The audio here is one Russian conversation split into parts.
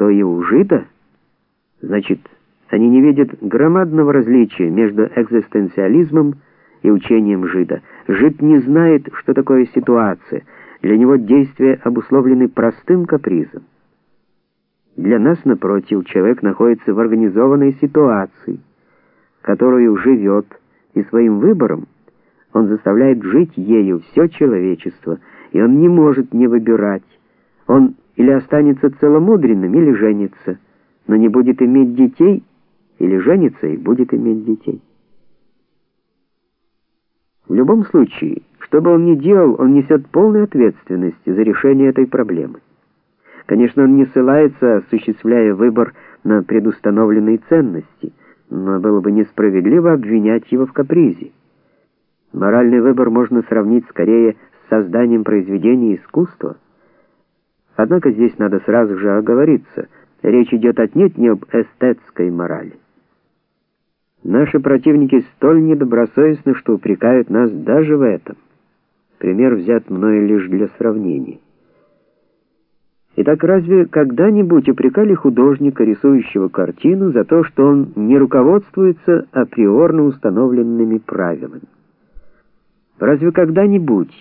что и у жида, значит, они не видят громадного различия между экзистенциализмом и учением жида. Жид не знает, что такое ситуация. Для него действия обусловлены простым капризом. Для нас, напротив, человек находится в организованной ситуации, которую живет, и своим выбором он заставляет жить ею все человечество, и он не может не выбирать. Он или останется целомудренным, или женится, но не будет иметь детей, или женится и будет иметь детей. В любом случае, что бы он ни делал, он несет полную ответственность за решение этой проблемы. Конечно, он не ссылается, осуществляя выбор на предустановленные ценности, но было бы несправедливо обвинять его в капризе. Моральный выбор можно сравнить скорее с созданием произведения искусства. Однако здесь надо сразу же оговориться, речь идет отнюдь не об эстетской морали. Наши противники столь недобросовестны, что упрекают нас даже в этом. Пример взят мною лишь для сравнения. Итак, разве когда-нибудь упрекали художника, рисующего картину, за то, что он не руководствуется априорно установленными правилами? Разве когда-нибудь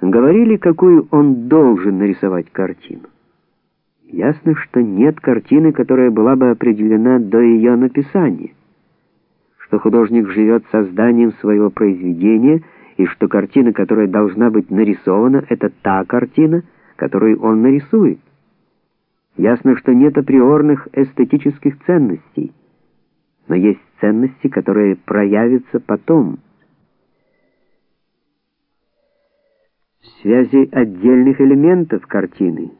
говорили, какую он должен нарисовать картину? Ясно, что нет картины, которая была бы определена до ее написания что художник живет созданием своего произведения и что картина, которая должна быть нарисована, это та картина, которую он нарисует. Ясно, что нет априорных эстетических ценностей, но есть ценности, которые проявятся потом. Связи отдельных элементов картины,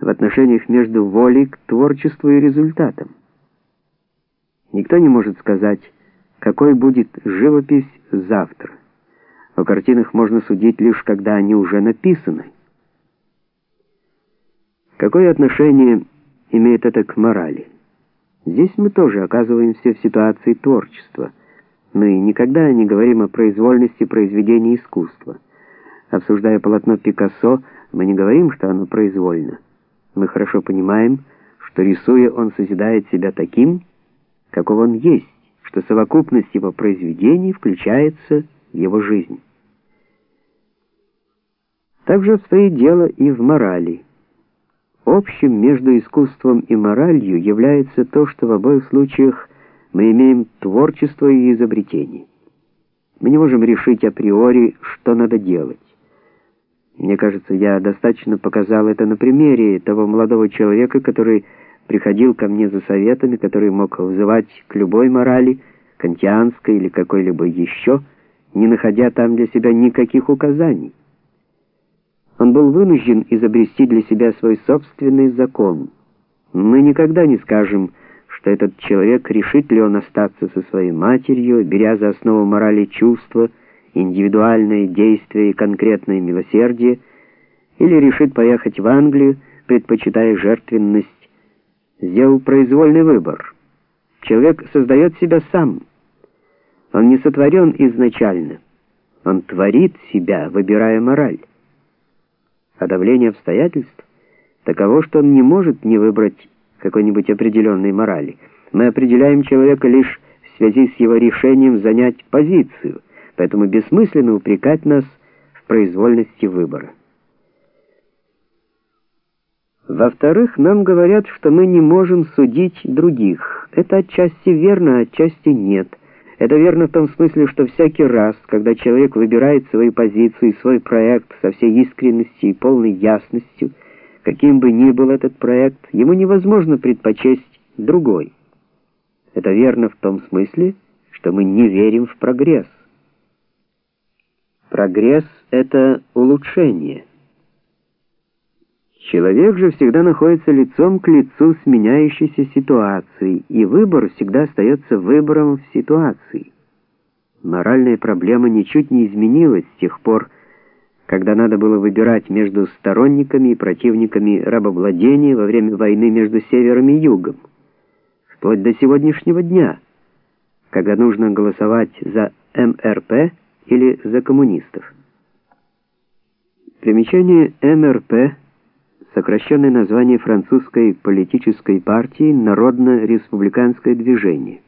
в отношениях между волей к творчеству и результатом. Никто не может сказать, какой будет живопись завтра. О картинах можно судить лишь когда они уже написаны. Какое отношение имеет это к морали? Здесь мы тоже оказываемся в ситуации творчества. Мы никогда не говорим о произвольности произведения искусства. Обсуждая полотно Пикассо, мы не говорим, что оно произвольно. Мы хорошо понимаем, что рисуя он созидает себя таким, каков он есть, что совокупность его произведений включается в его жизнь. Также обстоит дело и в морали. Общим между искусством и моралью является то, что в обоих случаях мы имеем творчество и изобретение. Мы не можем решить априори, что надо делать. Мне кажется, я достаточно показал это на примере того молодого человека, который приходил ко мне за советами, которые мог вызывать к любой морали, кантианской или какой-либо еще, не находя там для себя никаких указаний. Он был вынужден изобрести для себя свой собственный закон. Мы никогда не скажем, что этот человек решит ли он остаться со своей матерью, беря за основу морали чувства, индивидуальное действие и конкретное милосердие, или решит поехать в Англию, предпочитая жертвенность сделал произвольный выбор. Человек создает себя сам. Он не сотворен изначально. Он творит себя, выбирая мораль. А давление обстоятельств таково, что он не может не выбрать какой-нибудь определенной морали. Мы определяем человека лишь в связи с его решением занять позицию, поэтому бессмысленно упрекать нас в произвольности выбора. Во-вторых, нам говорят, что мы не можем судить других. Это отчасти верно, а отчасти нет. Это верно в том смысле, что всякий раз, когда человек выбирает свою позицию и свой проект со всей искренностью и полной ясностью, каким бы ни был этот проект, ему невозможно предпочесть другой. Это верно в том смысле, что мы не верим в прогресс. Прогресс — это улучшение. Человек же всегда находится лицом к лицу с меняющейся ситуацией, и выбор всегда остается выбором в ситуации. Моральная проблема ничуть не изменилась с тех пор, когда надо было выбирать между сторонниками и противниками рабовладения во время войны между севером и югом, вплоть до сегодняшнего дня, когда нужно голосовать за МРП или за коммунистов. Примечание МРП сокращенное название французской политической партии Народно-республиканское движение.